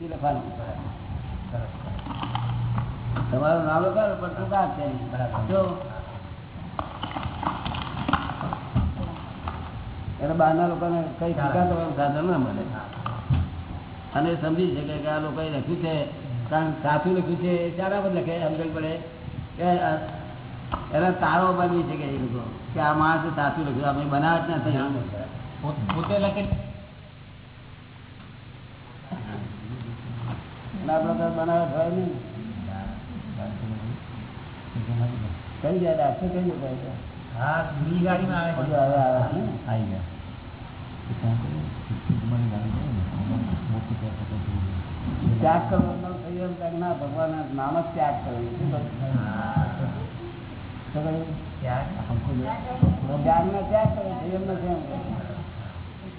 લખવાનું તમારું નામ લખાવો પણ ટૂંકા છે? જો. એટલે બહારના લોકોને કઈ કરવાનું સાધન ના મળે. અને સમજી શકે કે આ લોકોએ લખ્યું છે કારણ સાચું લખ્યું છે શાના પર લખે, સમજણ પડે. કે એના તારો બની શકે એ લોકો, કે આ માણસે સાચું લખ્યું આપણે બનાવટ નથી પોતે લખે. આપડે તો બનાવટ હોય નહીં. કઈ જાય રાખશે કઈ જાય હા બીજી ગાડીમાં આવે બધું આવે આવી ગયા. ત્યાગ કરવાનો સંયમ ના ભગવાન નામ જ ત્યાગ કરવું. ત્યાગ? નો ત્યાગ કરે સંયમ નો સંયમ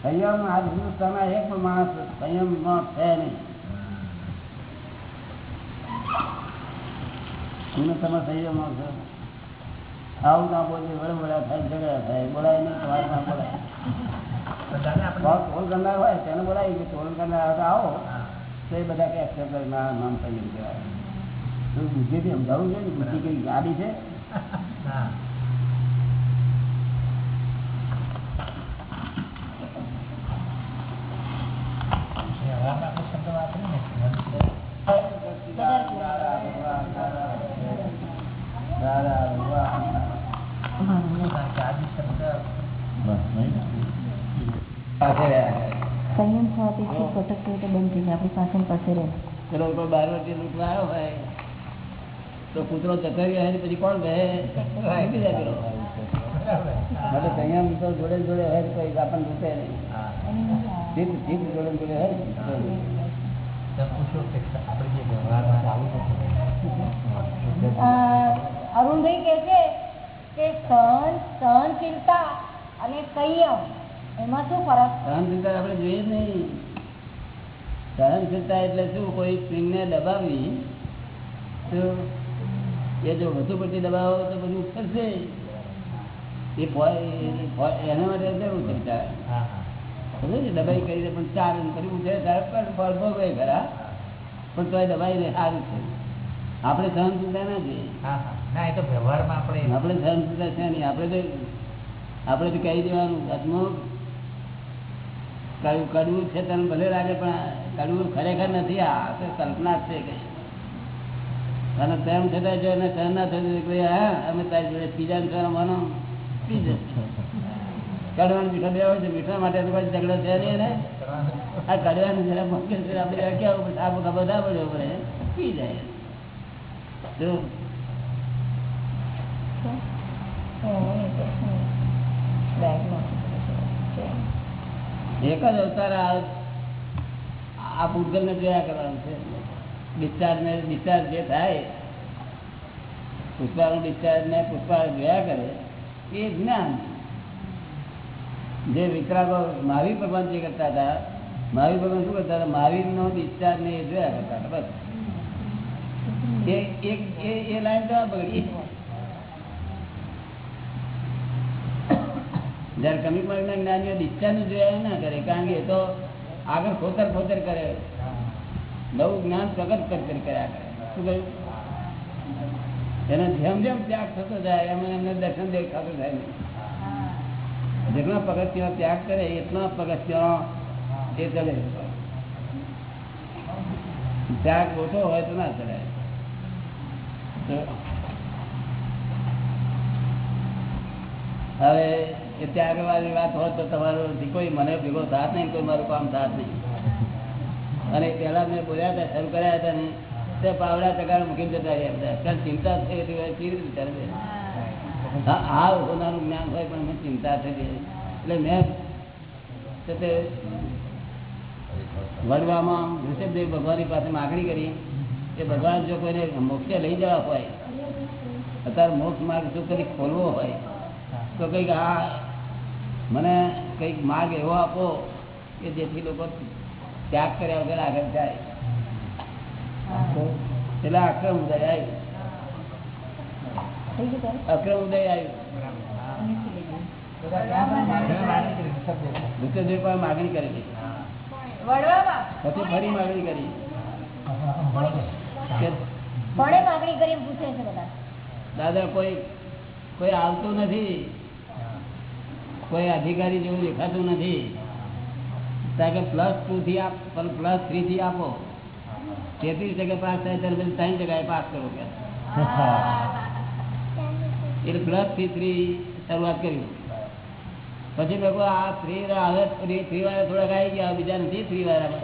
સંયમ આ હિન્દુસ્તાનમાં એક પણ માણસ સંયમ નો છે નહીં. તમે તમે સંયમ છો આવું ના બોલે વડે થાય ઝઘડા થાય બોલાય નહીં તમારે ના બોલાય દાદા ભાવ આપણે ટોલ કરનાર હોય તેને બોલાવી કે ટોલ કરનાર તો આવો તો એ બધા કે accept કરે, ના નામ સંયમ કહેવાય તો બુદ્ધિથી સમજાવવું છે ને બુદ્ધિ કઈ ગાડી છે હા એ હવામાં આપણે શબ્દ વાપરીએ ને ચાર્જ શબ્દ સંયમ થવાથી ચૂપ ભટકતી હોય તો બંધ જાય પાસે રહે ચલો કોઈ બારવટી લૂંટવા આવ્યો હોય તો કૂતરો જતો હોય ને પછી કોણ પેલો. માટે સંયમ તો જોડે જોડે હોય તો આપણને લૂંટે નહીં જીત જીત જોડે જોડે હોય અરુણભાઈ કે છે કે સહન સહનશીલતા અને સંયમ એમાં શું ફરક સહનશીલતા આપણે જોઈએ જ નહીં સહનશીલતા એટલે શું? કોઈ સ્પ્રિંગને દબાવી તો એ જો વધુ પડતી દબાવો તો બધું ઉછળશે એ એના માટે છે સમજે ને? દબાઈ કરીને પણ ચાર કર્યું છે ફળ ભોગવે ખરા. પણ તોય દબાઈને સારું છે. આપણે સહનશીલતા ના જોઈએ હા હા. ના એ તો વ્યવહારમાં આપણે આપણે સહનશીલતા છે નહીં. આપણે તો આપણે તો કહી દેવાનું આત્મ કડવું છે તને ભલે લાગે પણ કડવું ખરેખર નથી આ તો કલ્પના છે કઈ અને તેમ છતાં જો એને સહન ના થતું કે હા અમે તારી જોડે પીઝા ને માનો. પી કડવાનું મીઠા બે હોય છે મીઠા માટે તો કોઈ ઝઘડો છે નહીં ને આ કડવાનું જરા મુશ્કેલ છે આપણે કેવું આ બધા બધા પડે પડે પી જાય. જો. એક જ અવતાર આ આ ભૂતગલ ને જોયા કરવાનું છે. ડિસ્ચાર્જ ને ડિસ્ચાર્જ જે થાય, પુષ્પાનું ડિસ્ચાર્જ ને પુષ્પા જોયા કરે, એ જ્ઞાન જે વિતરાગો મહાવીર ભગવાન જે કરતા હતા, મહાવીર ભગવાન શું કરતા હતા? મહાવીર નો ડિસ્ચાર્જ ને એ જોયા કરતા હતા, બસ. એ લાઈન તો બગડી જયારે કમી માર્ગના જ્ઞાનીઓ ડિસ્ચાર્જ જોયા ના કરે, કારણ કે એ તો આગળ ખોતર ખોતર કરે. નવું જ્ઞાન પ્રગટ કરતર કર્યા કરે. શું કહ્યું? એને જેમ જેમ ત્યાગ થતો જાય એમ એમને દર્શન દેખાતું થાય નહીં. જેટલા પગથિયા ત્યાગ કરે એટલા પગથિયા એ ચલે ત્યાગ ઓછો હોય તો ના ચલાય તો એ ત્યાગવાની વાત હોત તો તમારો કોઈ મને ભેગો થાત નહીં, કોઈ મારું કામ થાત નહીં. અને પેલા મેં બોલ્યા હતા શરૂ કર્યા હતા ને, તે પાવડા ટકા મૂકીને જતા રહ્યા બધા. કારણ ચિંતા થઈ હતી કેવી રીતે ચાલે હા હા હોનારું જ્ઞાન હોય, પણ મને ચિંતા થઈ ગઈ એટલે મેં તે વડવામાં ઋષભદેવ ભગવાનની પાસે માગણી કરી કે ભગવાન જો કોઈને મોક્ષે લઈ જવા હોય, અત્યારે મોક્ષ માર્ગ જો કદી ખોલવો હોય, તો કંઈક આ મને કંઈક માર્ગ એવો આપો કે જેથી લોકો ત્યાગ કર્યા વગર આગળ જાય. એટલે અક્રમ ઉદય આવ્યું? અક્રમ ઉદય આવ્યું. ઋષભદેવ પાસે માગણી કરેલી પછી ફરી માગણી કરી. દાદા કોઈ કોઈ આવતું નથી. કોઈ અધિકારી જેવું દેખાતું નથી. કારણ કે પ્લસ ટુ થી આપ પ્લસ થ્રી થી આપો. તેત્રીસ ટકા પાસ થાય, ત્યારે પછી ત્રણ ટકા પાસ કરો કે. એટલે પ્લસથી થ્રી શરૂઆત કરી. પછી લોકો આ થ્રી હવે થ્રી થ્રી વાળા થોડાક આવી ગયા બીજા નથી થ્રી વાળા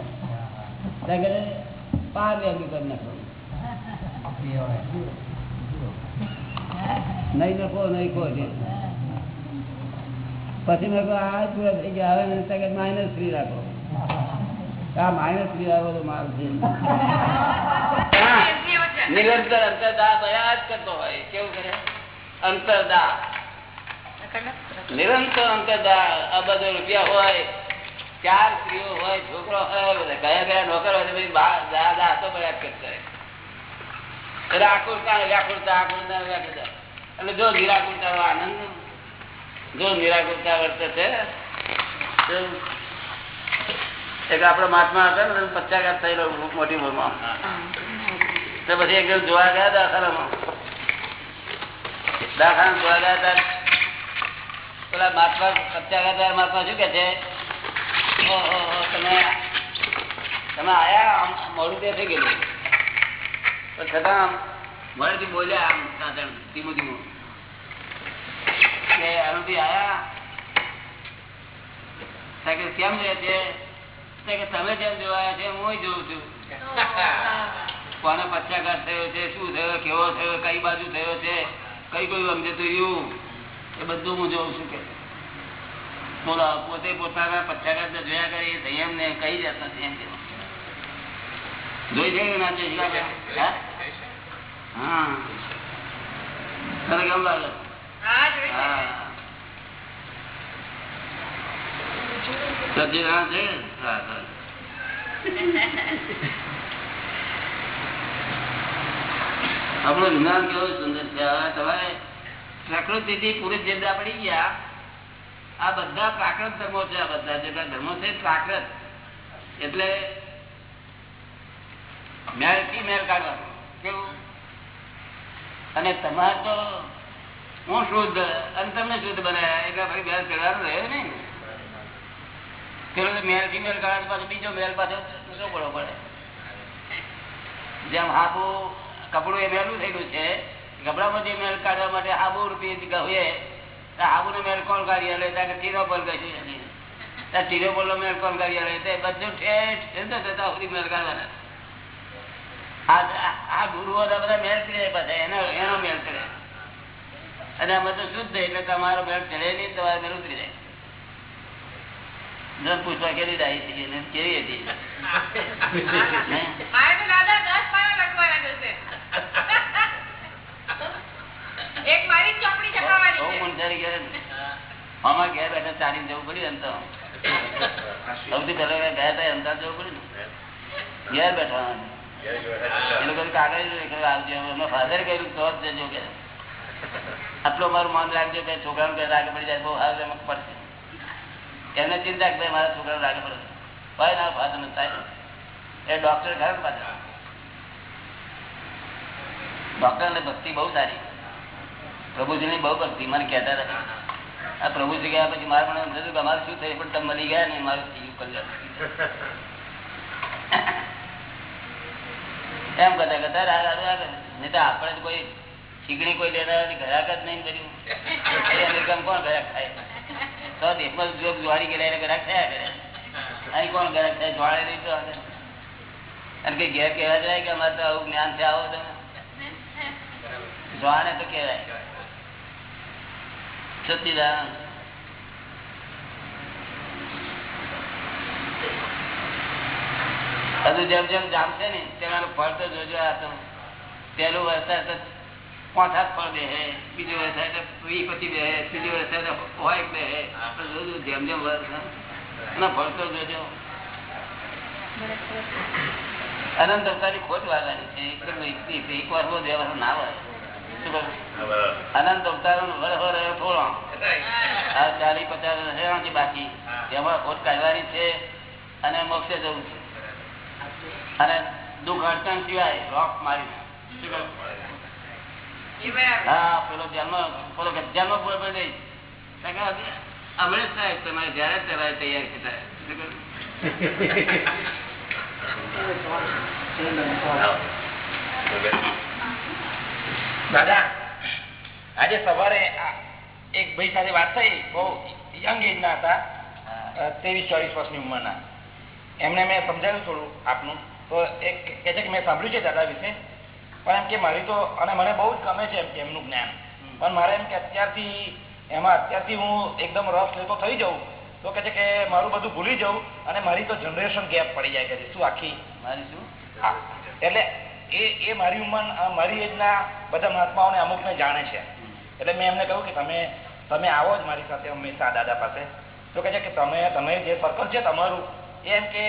કારણ કે પાર વેલ્યુ કરી નાખો નહીં નફો નહીં ખો છે પછી મેં આ પૂરા થઈ ગયા હવે સેકન્ડ માઇનસ થ્રી રાખો. આ માઇનસ થ્રી રાખો તો માલ છે. નિરંતર અંતરદા બયા જ કરતો હોય, કેવું કરે? અંતરદા. નિરંતર અંતરદા, આ બધો રૂપિયા હોય, ચાર સ્ત્રીઓ હોય, છોકરો હોય, બધા કયા કયા નોકર હોય, તો પછી બા- દાદા હાથો જ કરતા હોય એટલે આકુરતા, વ્યાકુરતા આકુરતા, વ્યાકુરતા. એટલે જો નિરાકુરતા આનંદ જો નિરાકુરતા વર્તે છે એક આપડે મહાત્મા હતા ને પચાઘાત થયેલો મોટી ઉંમરમાં પછી એક જોવા ગયા દાખલામાં. દાખલા જોવા ગયા હતા, પેલા મહાત્મા થયેલા મહાત્મા શું કે છે? તમે તમે આયા આમ મોડું તે થઈ ગયેલું પણ છતાં મળેથી બોલ્યા આમ ધીમું ધીમું. કે અરુણભાઈ આયા. કેમ રહે છે? કે તમે જેમ જોવાયા છે? હું જોઉં છું. કોને પક્ષાઘાત થયો છે? શું થયો? કેવો થયો? કઈ બાજુ થયો છે? કઈ કયું સમજતું રહ્યું? એ બધું હું જોઉં છું કે. બોલો પોતે પોતાના પક્ષાઘાત જોયા કરે એ સંયમ ને કઈ જાતના સંયમ છે? જોઈ છે કે ના જોઈ? હા. તને કેમ લાગે? આપણું વિજ્ઞાન કેવું સુંદર છે? તમારે પ્રકૃતિ થી પુરુષ જેટલા પડી ગયા, આ બધા પ્રાકૃત ધર્મો છે, આ બધા. જેટલા ધર્મો છે પ્રાકૃત. એટલે મેળથી મેળ કાઢવાનું. કેવું? અને તમારે તો હું શુદ્ધ અને તમને શુદ્ધ બનાયા એટલે ફરી મેળ ચડવાનું રહ્યો નહીં. પેલો મેલ ફિમેલથી પાછો બીજો મેળ પાછો શું પડવો પડે? જેમ હાબુ કપડું એ મેલું થયેલું છે કપડામાં મેલ કાઢવા માટે હાબુ રૂપી તો હાબુ નો મેળ કોણ કાઢી આલે? ત્યાં ટીરો પર ગયું ત્યાં ટીરો પર મેળ કોણ કાઢી આલે? તે બધું ઠેઠ ઠેઠ થતા સુધી મેળ કાઢવાના. આ ગુરુઓ બધા મેળ કરે બધા એનો એનો મેળ કરે અને આમાં તો શુદ્ધ એટલે તમારો મેળ ચડે નહીં તમારો મેળ ઉતરી જાય. જન પૂછવા કેવી ડાઈ હતી અને કેવી હતી? દસ ઘેર બેઠા ચાલીને જવું પડ્યું તો. સૌથી પહેલા ગયા હતા જવું પડ્યું ઘેર બેઠા. એ લોકો કાગળ આવજો ફાધર કહ્યું તો જ જજો કે આટલો મારું મન રાખજો કે છોકરાનું કે રાગે પડી જાય, બહુ હાલ એમાં પડશે. એમને ચિંતા કે મારા છોકરાને રાગે પડે ભાઈ ના ફાધરનું થાય. એ ડોક્ટર ખરા પાછા ડોક્ટર ને ભક્તિ બહુ સારી. પ્રભુજી ની બહુ ભક્તિ, મને કહેતા હતા આ પ્રભુજી ગયા પછી મારે પણ એમ થયું કે અમારે શું થયું, પણ તમે મળી ગયા ને મારું થઈ ગયું કલ્યાણ એમ કરતા કરતા આગળ આગળ નહીં તો આપણે કોઈ ચીકણી કોઈ લેનાર ઘરાક જ નહીં કર્યું. કોણ ઘરાક થાય તો દેશમાં જો જ્વારી ગયેલા ઘરાક થયા કરે. અહીં કોણ ઘરાક થાય? જોડે નહીં તો. અને કઈ ઘેર કહેવા જાય કે અમારે તો આવું જ્ઞાન છે, આવો તમે? જોવાને તો કહેવાય. સતીદાન બધું જેમ જેમ જામશે ને તેના ફળ તો જોજો આ તમે પહેલું વરસાદ પાંચ હાથ ફળ બે હે, બીજું વરસાદ તો વી પચી બે હે, ત્રીજું વરસાદ તો હોય બે હે. આપણે જોજો, જેમ જેમ વરસાદ એના ફળ તો જોજો અનંત અવતારની ખોટ વાળવાની હોય અનંત અવતારો ચાલીસ પચાસ હજાર બાકી. એમાં ખોટ કાઢવાની છે અને મોક્ષે જવું છે. અને દુઃખ અડચણ સિવાય રોક મારીને શું કહ્યું? એ બરાબર હા પેલો જન્મ પેલો જન્મ પૂરો કરી દઈશ. હમણાં જ તમારે જયારે જ તૈયાર છે ત્યારે. શું કહ્યું? દાદા આજે સવારે એક ભાઈ સાથે વાત થઈ બહુ યંગ એજ ના હતા ત્રેવીસ ચોવીસ વર્ષની ઉંમરના. એમને મેં સમજાવ્યું થોડું આપનું. તો એક કે છે કે મેં સાંભળ્યું છે દાદા વિશે? પણ એમ કે મારી તો અને મને બહુ જ ગમે છે એમ કે એમનું જ્ઞાન. પણ મારે એમ કે અત્યારથી એમાં અત્યારથી હું એકદમ રસ લેતો થઈ જાઉં. તો કહે છે કે મારું બધું ભૂલી જાઉં અને મારી તો જનરેશન ગેપ પડી જાય કે છે. શું આખી? મારી શું? હા, એટલે એ એ મારી ઉંમર મારી એજના બધા મહાત્માઓને અમુકને જાણે છે. એટલે મેં એમને કહ્યું કે તમે તમે આવો જ મારી સાથે હંમેશા દાદા પાસે. તો કહે છે કે તમે તમે જે સર્કલ છે તમારું એમ કે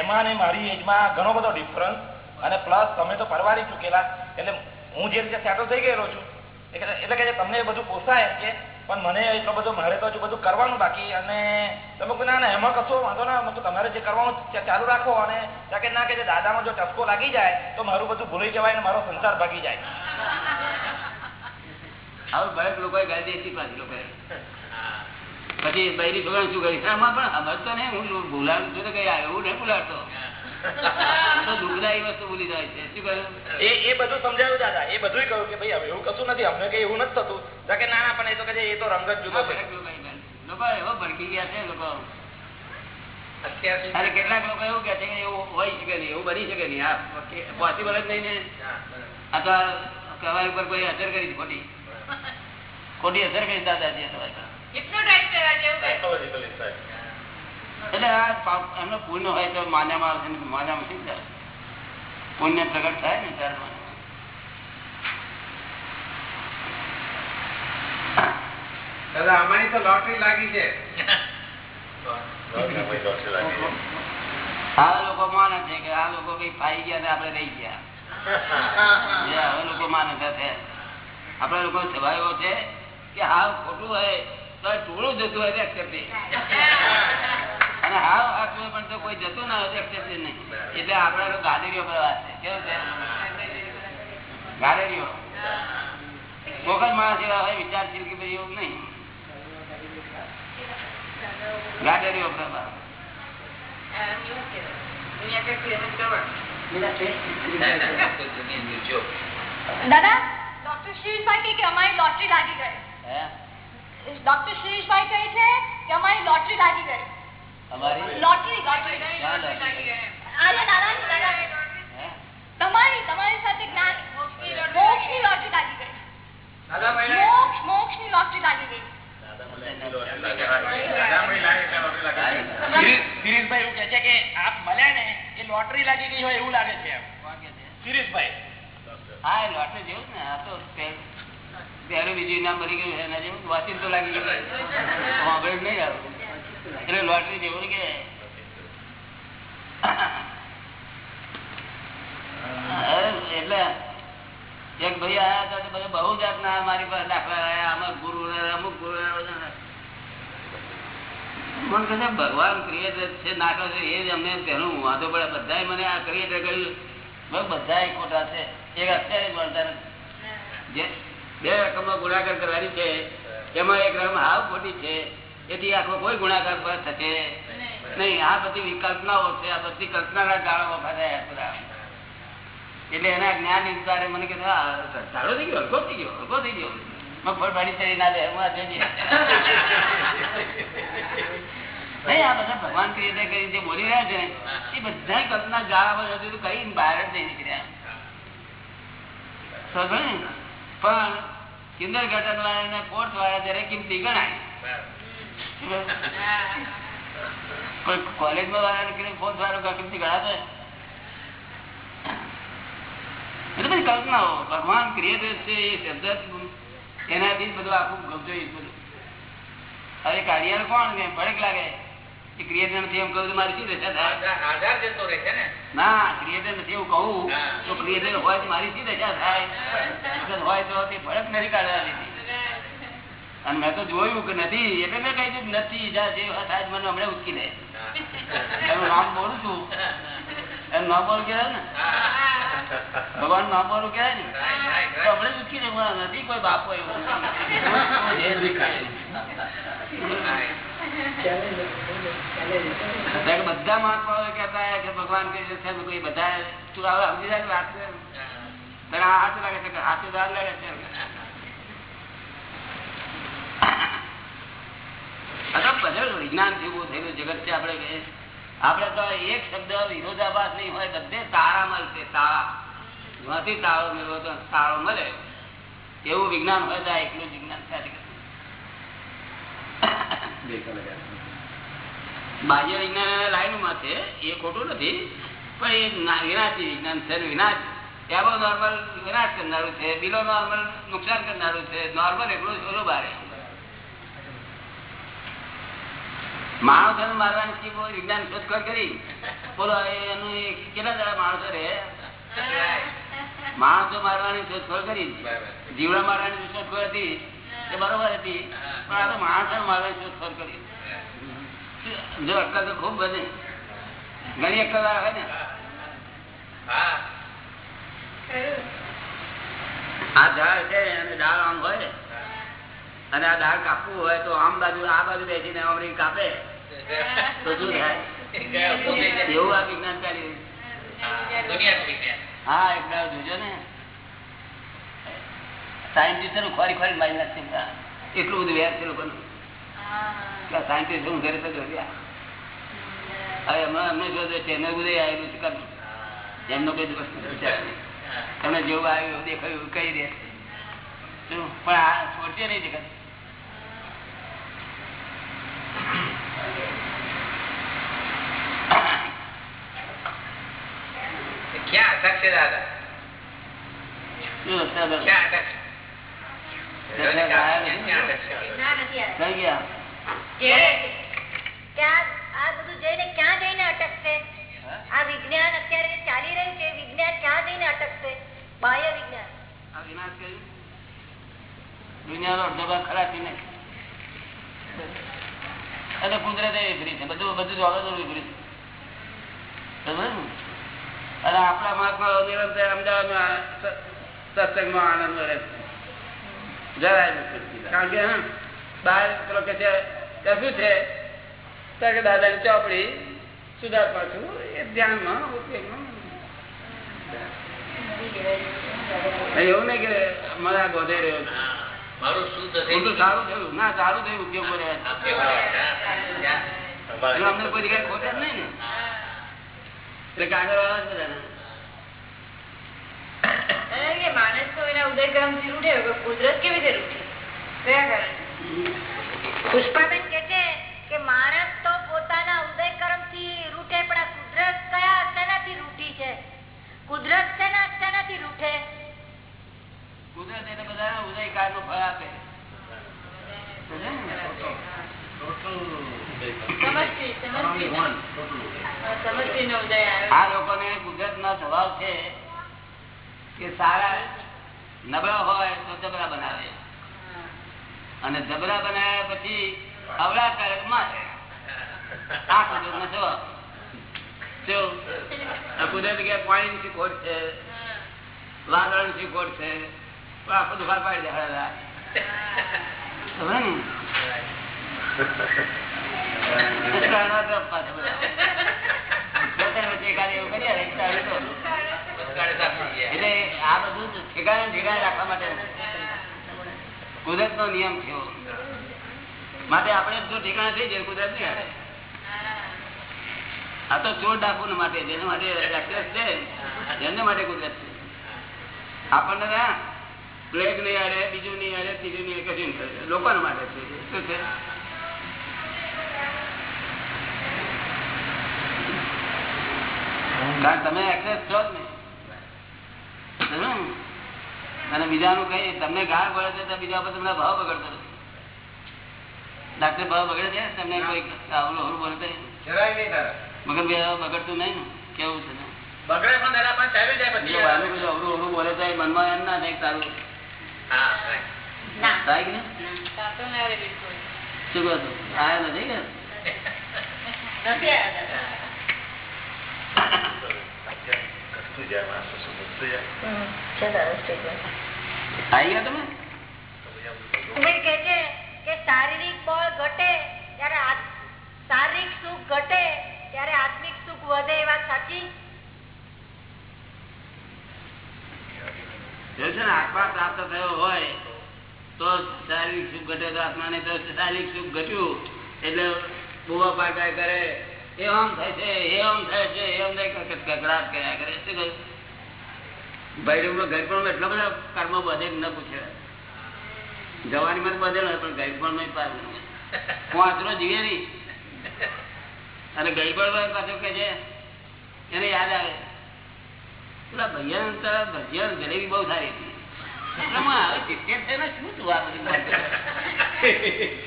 એમાં ને મારી એજમાં ઘણો બધો ડિફરન્સ અને પ્લસ તમે તો પરવારી ચૂકેલા. એટલે હું જે રીતે સેટલ થઈ ગયેલો છું. એટલે કે તમને એ બધું પોસાય કે પણ મને એટલો બધો મારે તો હજુ બધું કરવાનું બાકી અને તમે ના ના એમાં કશો વાંધો ના તમારે જે કરવાનું ચાલુ રાખો અને કે ના કે દાદામાં જો ટસકો લાગી જાય તો મારું બધું ભૂલી જવાય ને મારો સંસાર ભાગી જાય. આવું બળક લોકોએ ગાળી દેતી પાછી લોકોએ. પછી બૈરી છોકરા શું કરી આમાં પણ સમજતો નહીં હું ભૂલાડું છું તો કઈ એવું નહીં ભૂલાડતો. તો દુઃખદાયી વસ્તુ ભૂલી જાય છે. શું કહ્યું? એ એ બધું સમજાવ્યું દાદા. એ બધું કહ્યું કે ભાઈ હવે એવું કશું નથી. અમને કઈ એવું નથી થતું. કે ના ના પણ એ તો કહે એ તો રંગ જ જુદો છે. બળક લોકોએ ગાળી. લોકો એવો ભડકી ગયા છે લોકો. અત્યાર કેટલાક લોકો એવું કે છે કે એવું હોય શકે નહીં એવું બની શકે નહીં. આ પોસિબલ જ નહીં ને. આ તો કહેવાય ઉપર કોઈ અસર કરી ખોટી. ખોટી અસર કરી દાદાજી તમારી પર. હિપ્નોટાઇઝ કરવા જેવું છે. એટલે આ એમનો પુણ્ય હોય તો માન્યામાં આવશે ને માન્યામાં થાય પુણ્ય પ્રગટ થાય ને ત્યારે માન્યામાં. દાદા અમારી તો લોટરી લાગી છે આ લોકો માને છે કે આ લોકો કઈ ફાઈ ગયા ને આપણે રહી ગયા હવે લોકો માને છે તે. લોકો સ્વભાવ એવો છે કે હાવ ખોટું હોય તો ટોળું જતું હોય એક્સેપ્ટ અને હાવ હોય પણ તો કોઈ જતું ના હોય એક્સેપ્ટ નહીં. એટલે આપડે તો ગાલેરીઓ પ્રવાસ છે. કેવું છે? ગાલેરીઓ? જ માણસ એવા હોય વિચારશીલ કે ભાઈ એવું નહીં. ગાલેરીઓ. દાદા ડોક્ટર શિરીષભાઈ કે અમારી લોટરી લાગી ગઈ. ડોક્ટર શિરીષભાઈ કહે છે કે અમારી લોટરી લાગી ગઈ અમારી લોટરી લોટરી ક્યાં લાગી ગઈ? આજે દાદાની દાદા હે? તમારી તમારી સાથે જ્ઞાન મોક્ષની લોટરી લોટરી લાગી ગઈ. દાદા મોક્ષ મોક્ષની લોટરી લાગી ગઈ. શિરીષભાઈ એવું કહે છે કે આપ મળ્યા ને એ લોટરી લાગી ગઈ હોય એવું લાગે છે કે છે? શિરીષભાઈ હા એ લોટરી જેવું ને આ તો પહેલું બીજું ઇનામ મળી ગયું એના જેવું વાંચીને તો લાગી ગયું. સાંભળ્યું નહીં આવ્યું એટલે લોટરી જેવું કે અરે એટલે એક ભાઈ આયા હતા તો બધા બહુ મારી પાસે દાખલા આમાં ગુરુ અમુક ગુરુ મને કહે ભગવાન ક્રિએટર છે નાટક છે એ જ અમને પહેલું વાંધો પડે બધા મને આ ક્રિએટર કહ્યું. બધા ખોટા છે. એક અત્યારે જ મળતા નથી. બે ગુણાકાર કરવાની છે એમાં એક રકમ હાવ ખોટી છે. એથી આખો કોઈ ગુણાકાર પર થશે નહીં. આ બધી વિકલ્પનાઓ છે આ બધી કલ્પનાના ગાળો વખાતા બધા. એટલે એના જ્ઞાન વિસ્તારે મને કીધું આ સારો થઈ ગયો હલકો થઈ ગયો હલકો થઈ ગયો. મગફળી ચડી ના દે આ નહીં આ બધા ભગવાન ક્રિયા કરી જે બોલી રહ્યા છે ને એ બધા કલ્પના ગાળા પર કઈ બહાર જ નહીં નીકળ્યા પણ કિન્દર ગાર્ડન વાળા ને કોર્ટ વાળા જયારે કિંમતી ગણાય. કોલેજ કોલેજમાં વાળા ફોર્સ વાળો કિંમતી ગણાતો હોય? એટલે બધી કલ્પનાઓ ભગવાન ક્રિએટર છે એ શબ્દ એનાથી બધું આખું ગમતું બધું. હવે કાઢિયાર કોણ ને ભડક લાગે. એ ક્રિએટર નથી એમ કહું મારી શું દશા થાય? જતો રહે છે ને. ના ક્રિએટર નથી એવું કહું. તો ક્રિએટર હોય તો મારી શી દશા થાય? હોય તો તે ભડક નથી કાઢવા દીધી અને મેં તો જોયું કે નથી. એટલે મેં કહી દીધું નથી. જા જે મને હમણાં ઉચકી દે. હું. નામ બોલું છું. એમ ના બોલ કહેવાય ને? ભગવાન ના બોલું કહેવાય ને? તો આપણે દુઃખી રહેવું નથી કોઈ બાપો એવો કારણ કે બધા મહાત્માઓ કહેતા કે ભગવાન કહે છે સાહેબ કોઈ બધા તું હવે સમજી જાય વાત કરે. તને આ હાથ લાગે છે કે હાથ દાર લાગે છે. આ તો બધું વિજ્ઞાન જેવું થયેલું જગત છે આપણે કહીએ. આપણે તો એક શબ્દ વિરોધાભાસ નહીં હોય બધે તારા મળશે તારા. એમાંથી તારો મેળવો તો તારો મળે. એવું વિજ્ઞાન હોય તો એકલું વિજ્ઞાન. બાહ્ય વિજ્ઞાન લાઈનમાં છે એ ખોટું નથી પણ એ વિનાશી વિજ્ઞાન છે વિનાશ. એવો નોર્મલ વિનાશ કરનારું છે બિલો નોર્મલ નુકસાન કરનારું છે. નોર્મલ એટલું ઓલો બારે. માણસો મારવાની હોય, વિજ્ઞાન શોધખોળ કરી બોલો એનું કેટલા દાડા માણસો રે? માણસો મારવાની શોધખોળ કરી જીવડા મારવાની શોધખોળ હતી. એ બરોબર હતી. પણ આ તો માણસો મારવાની શોધખોળ કરી જો અક્કલ તો ખૂબ બને ઘણી અક્કલ આવે ને. આ ઝાડ છે અને ડાળ આમ હોય. અને આ દાળ કાપવું હોય તો આમ બાજુ આ બાજુ બેસીને અમરી કાપે. તો શું થાય? એવું આ વિજ્ઞાન હા એક દાડો જોજો ને. સાયન્ટિસ્ટ ખોરી ખોરી મારી નાખશે એટલું બધું વ્યાજ છે લોકોનું. સાયન્ટિસ્ટ હું ઘરે તો જોયા હવે હમણાં અમને છે ચેનલ બધું આવેલું છે કરું એમનો કોઈ દિવસ તમે જેવું આવ્યું દેખાયું કહી દે પણ આ છોડશે નહીં જગત ક્યાં અટક છે દાદા? ક્યાં અટક છે? ના નથી આવ્યા. થઈ ગયા. ક્યાં આ બધું જઈને અટકશે આ વિજ્ઞાન અત્યારે ચાલી રહ્યું છે. વિજ્ઞાન ક્યાં જઈને અટકશે બાહ્ય વિજ્ઞાન. આ વિનાશ કર્યું? દુનિયાનો અડધો ભાગ ખરાબી નહીં? અને કુદરત વિપરીત છે. બધું બધું જોડો વિપરીત છે? અને આપણા મહાત્મા નિરંતર અમદાવાદમાં સત્સંગમાં આનંદ રહે જરાય કારણ કે બહાર પેલો કે છે શું છે? કે દાદાની ચોપડી સુધાર પાછું એ ધ્યાનમાં, ઉપયોગમાં. એવું નહીં કે મને આ ગોધે રહ્યો છે. મારું શુદ્ધ થઈ સારું થયું. ના સારું થયું. ઉપયોગ કરે અમને કોઈ જગ્યાએ ખોટે જ નહીં ને. એટલે કાગળ વાળા જ બધાને. માણસ તો એના ઉદયક્રમથી રૂઠે કુદરત કેવી રીતે રૂઠે કયા કારણે? પુષ્પાબેન કે છે કે માણસ તો પોતાના ઉદયક્રમથી રૂઠે પણ આ કુદરત કયા શેનાથી રૂઠી છે? કુદરત શેના શેનાથી રૂઠે કુદરત એને બધા ઉદયકારનું ફળ આપે. સમષ્ટિ સમષ્ટિ નો ઉદય આવ્યો આ લોકોને કુદરત નો સ્વભાવ છે કે સારા નબળા હોય તો જબરા બનાવે. અને જબરા બનાવ્યા પછી અવળાકારક મારે આ કુદરત નો સ્વભાવ કુદરત કે પાણી ની શીખોટ છે વાદળની શીખોટ છે આખો દુખાર પાડી દેખાડેલા તમે કુદરત નો નિયમ થયો. માટે આપણે જો ઠેકાણા થઈ જાય કુદરત નહીં આવે. આ તો ચોર ડાકુ માટે જેના માટે રાક્ષસ છે જેને માટે કુદરત છે. આપણને ના પ્લેગ નહીં આવે બીજું નહીં આવે ત્રીજું નહીં કશું નહીં આવે. માટે છે. શું છે? કારણ તમે એક્સેસ છો જ નહીં. અને બીજાનું કઈ તમને ગાળ પડે છે તો બીજા પર તમને ભાવ બગડતો નથી. ડાક્ટર ભાવ બગડે છે? તમને કોઈ આવડું અવળું બોલે છે જરાય નહીં દાદા મગર બે બગડતું નહીં ને? કેવું છે? ને? બગડે પણ એના પણ ચાલી જાય બધું અવળું અવળું બોલે છે એ મનમાં એમ ના થાય કે શારીરિક બળ ઘટે ત્યારે આત- શારીરિક સુખ ઘટે ત્યારે આત્મિક સુખ વધે એ વાત સાચી જો છે ને આત્મા પ્રાપ્ત થયો હોય, તો શારીરિક સુખ ઘટે તો આત્માને તો શારીરિક સુખ ઘટ્યું. એટલે બુવા પાટા કરે, એ આમ થાય છે, એ આમ થાય છે, એ આમ થાય કકડાટ કર્યા કરે. શું કહ્યું ભાઈ ઘર પણ એટલા બધા કર્મ બધે ન પૂછે. જવાની માં બધે પણ ઘર પણ નહીં પાડવું પાંચરો જીવે નહીં. અને ગઈ પાછું કે છે, એને યાદ આવે. પેલા ભૈયા ભજીયા જલેબી બહુ સારી હતી.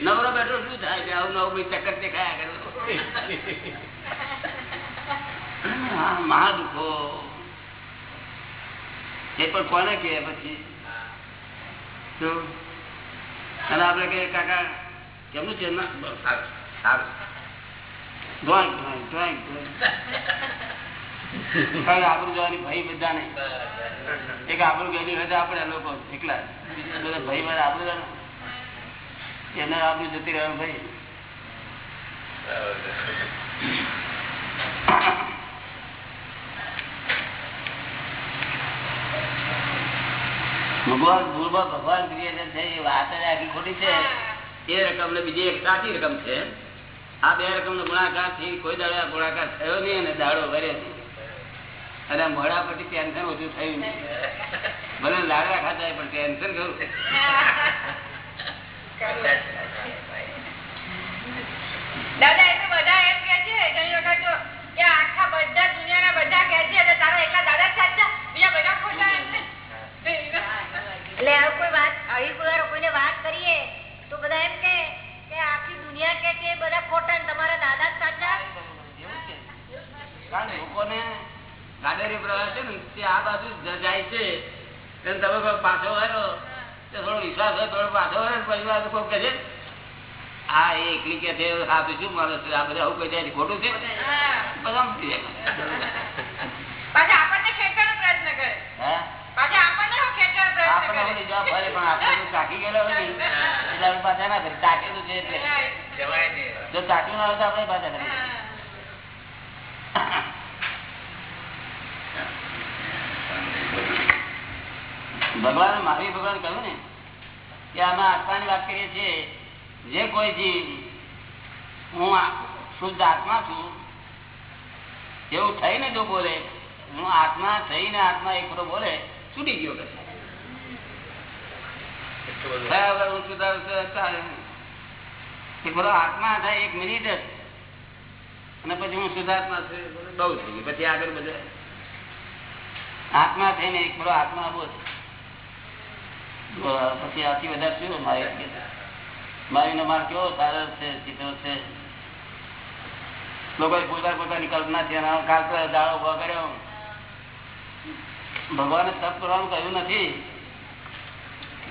નવરો બેઠો શું થાય છે આવું નવું ચક્કર દેખાયા કરો? મહાદુખો. એ પણ કોને કે પછી? અને આપડે કે કાકા કેમનું છે? ના સારું. સારું ડ્રોઈંગ ડ્રોઈંગ ડ્રોઈંગ. આબરું જવાની ભાઈ બધા નહીં. એક આબરું ગયેલી હોય આપણે લોકો એકલા. બધા ભાઈ મારા આબરું. એને આબરું જતી રહેવાનું ભાઈ ભગવાન, ભૂલમાં ભગવાન ક્રિએટર છે એ વાત આખી ખોટી છે. એ રકમ ને બીજી એક સાચી રકમ છે. આ બે રકમ નો ગુણાકારથી કોઈ દાડો ગુણાકાર થયો નહીં અને દાડો વર્યો નહીં. અને મોડા પછી ટેન્શન ઓછું થયું ભલે લાડવા ખાતા પણ ટેન્શન ખરું. દાદા એ બધા એમ કે છે ઘણી વખત તો કે આખા બધા દુનિયાના બધા કે છે એટલે તારા એકલા દાદા સાચા બીજા બધા ખોટા ને. એટલે આવી કોઈ વાત આવી કોઈ વાર કોઈને વાત કરીએ તો બધા એમ કે કે આખી દુનિયા કે છે બધા ખોટા તમારા દાદા સાચા? લોકોને ગાડેરી પ્રવાહ છે ને તે આ બાજુ જાય છે. તમે કોઈ પાછો વળો તો થોડો વિશ્વાસ હોય થોડો પાછો વળે પાછું કોક કહે છે આ એકલી કે છે આ શું માણસ આ બધા આવું કહી જાય છે, ખોટું છે? હા. બધા થઈ જાય. પાછા આપણને ના. હોય. તો આપણે પાછા આપણને શું ખેંચવાનો પ્રયત્ન આપણને કરે ઓલી જવાબ ફરે પણ આપણે તો ચાકી ગયેલો હોય ને એટલે આપણે પાછા ના કરીએ ચાકેલું છે એટલે જવાય નહીં જો ચાક્યું ના હોય તો આપણે પાછા કરીએ હા. ભગવાન મહાવીર ભગવાન કહ્યું ને કે અમે આત્માની વાત કરીએ છીએ જે કોઈ જીવ હું શુદ્ધ આત્મા છું એવું થઈને જો બોલે હું આત્મા થઈને આત્મા એકલો બોલે છૂટી ગયો કે છે. એટલું બધું. થયા. એક બરો આત્મા થાય એક મિનિટ જ. અને પછી હું શુદ્ધાત્મા છું. બહુ થઈ ગયું. પછી આગળ બધે. આત્મા થઈને એક બરો આત્મા બોલ. પછી આથી વધારે શું મારે મારીનો માર કેવો સારો છે, સીધો છે? લોકો પોતા પોતાની કલ્પના છે કાલ ઊભો કર્યો. ભગવાને તપ કરવાનું કહ્યું નથી.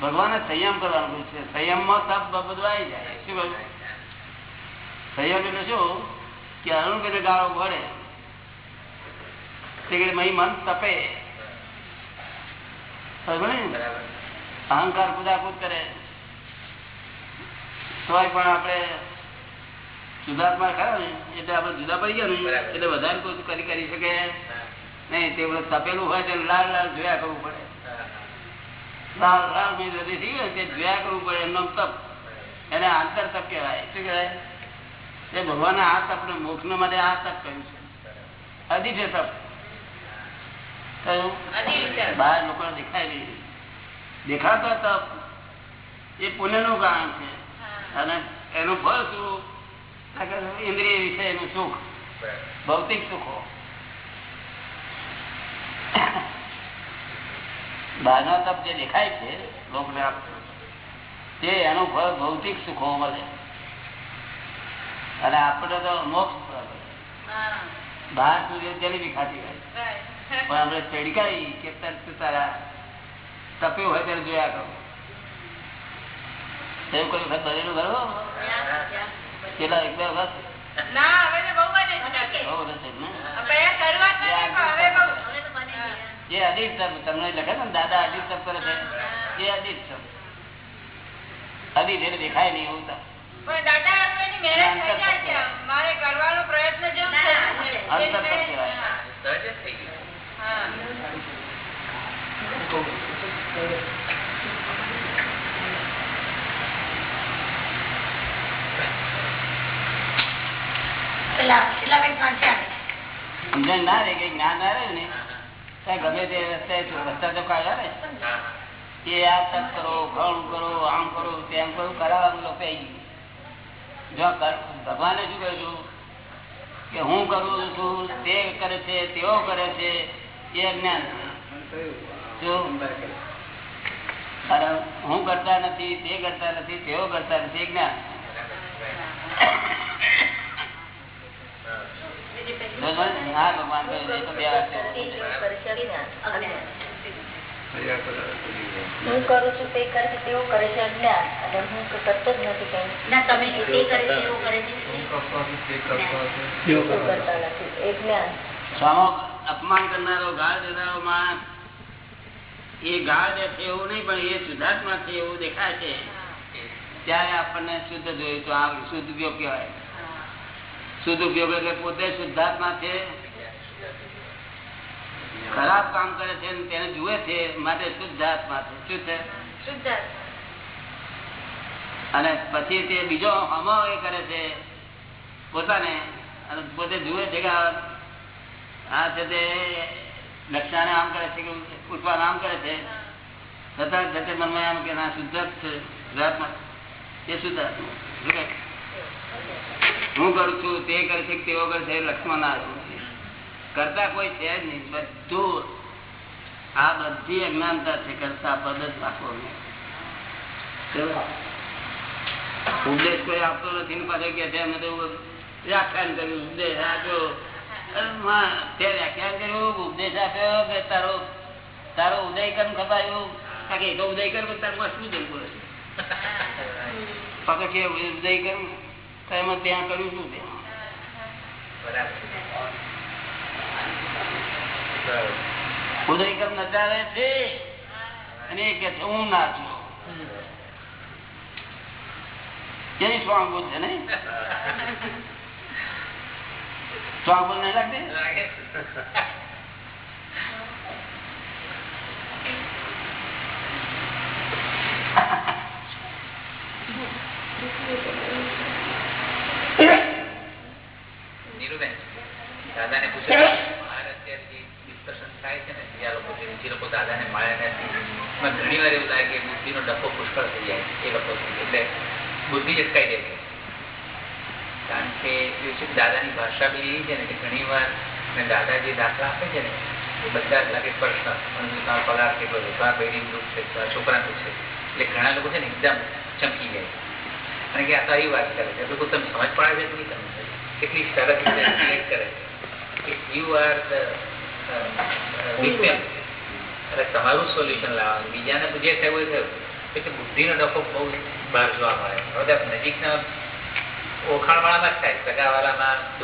ભગવાને સંયમ કરવાનું કહ્યું છે. સંયમમાં તપ બદલાઈ જાય. શું કહ્યું? સંયમ કે અરુણ ગાળો ભળે તે કે મહી મન તપે. બરાબર અહંકાર કુદાકુદ કરે. તોય પણ આપણે સુધાર્થમાં ખરા ને? એટલે આપણે જુદા પડી ગયા ને એટલે વધારે કોઈ કરી કરી શકે? નહીં તે બધું તપેલું હોય તો લાલ લાલ જોયા કરવું પડે. લાલ લાલ મેં હૃદય થઈ ગયો તે જોયા કરવું પડે એમનો તપ. એને આંતર તપ કહેવાય. શું કહેવાય? તે ભગવાને આ તપ મોક્ષ માટે આ તપ કહ્યું છે. અધિઠે તપ. બહાર લોકોને દેખાય નહીં. દેખાતો તપ એ પુણ્યનું કારણ છે. અને એનું ફળ શું? ઇન્દ્રિય વિષયનું સુખ. ભૌતિક સુખો. બહારનો તપ જે દેખાય છે લોકને તે એનું ફળ ભૌતિક સુખો મળે. અને આપણે તો મોક્ષ. બહાર સુધી જલેબી ખાતી હોય. પણ આપણે ચડકાઈ કે તરત તારા તપ્યું હોય ત્યારે જોયા કરો. એવું કોઈ વખત બનેલું ખરો કેટલા એક બે વખત? તમને લખે ને દાદા તપ કરે છે? એ તપ અડીપ એટલે દેખાય નહીં એવું પ્રયત્ન કરો આમ કરો, તેમ કરો, કરાવવાનું લોકો જો ભગવાને શું કહ્યું કે હું કરું છું, તે કરે છે, તેઓ કરે છે, એ જ્ઞાન શું? અને હું કરતા નથી તે કરતા નથી તેઓ કરતા નથી એ જ્ઞાન. બરાબર ને? હા ભગવાન કહ્યું એ તો બે વાત છે. હું કરું છું તે કરે છે તેવું કરે છે અજ્ઞાન અને હું કરતો જ નથી કઈ. ના તમે જે તે કરે છે એવું કરે છે. એવું કરતા નથી એ જ્ઞાન. સામો અપમાન કરનારો ગાળ દેનારો માણસ એ ગાળ છે એવું નહીં પણ એ શુદ્ધાત્મા છે એવું દેખાય છે. ત્યારે આપણને શુદ્ધ જોયું તો આ શુદ્ધ ઉપયોગ કહેવાય. શુદ્ધ ઉપયોગ એટલે પોતે શુદ્ધાત્મા છે. ખરાબ કામ કરે છે તેને જુએ છે માટે શુદ્ધાત્મા છે. શું છે? અને પછી તે બીજો હમો એ કરે છે પોતાને અને પોતે જુએ છે કે આ છે તે લક્ષાને આમ કરે છે કે ઉઠવા આમ કરે છે છતાં જતે મનમાં આમ કે ના શુદ્ધ જ છે શુદ્ધાત્મા એ શુદ્ધાત્મા શું કહે? હું કરું છું તે કરે છે કે તેઓ કરે છે એ લક્ષ્મણ ના આવ્યું છે. કરતા કોઈ છે જ નહીં બધું આ બધી અજ્ઞાનતા છે કરતા પદ જ રાખવો નહીં કેવું? ઉપદેશ કોઈ આપતો નથી ને પાછો કે છે અમે તો વ્યાખ્યાન કર્યું ઉપદેશ આપ્યો અરે માં, તે વ્યાખ્યાન કર્યું ઉપદેશ આપ્યો કે તારો તારો ઉદય કર્મ ખપાયું. બાકી તો ઉદય કર્મ તારમાં શું જવું પડે? પાછો ઉદય કર્મ તો એમાં ત્યાં કર્યું શું ત્યાં? ઉદય કર્મ નચાવે છે અને કે હું હું નાચું એની સ્વાંગુલ છે ને સ્વાંગુલ નહીં લાગતી લાગે? દાદાને પૂછ્યું ડિસ્કશન થાય છે ને બીજા લોકો જે લોકો દાદાને મળ્યા નથી ઘણી વાર એવું લાગે કે બુદ્ધિનો ડખો પુષ્કળ થઈ જાય એ લોકો એટલે બુદ્ધિ જ અટકાઈ જાય કારણ કે દાદાની ભાષા બી એવી છે ને કે ઘણી વાર દાદા જે દાખલા આપે છે ને, એ બધા જ લાગે પ્રશ્ન પણ પગાર કેટલો છે? તારા બેડીનું દુઃખ છે તારા છોકરાનું છે. એટલે ઘણા લોકો છે ને એકદમ ચમકી જાય અને કે આ આવી વાત કરે છે. લોકો તમે સમજ પડાવે છે નહીં તમે? કેટલી સરસ રીતે કરે કે યુ આર એટલે તમારું સોલ્યુશન લાવવાનું. બીજાને જે થયું એ થયું. એટલે બુદ્ધિનો ડફો બહુ બહાર જોવા મળે હવે તો નજીકના ઓળખાણવાળામાં જ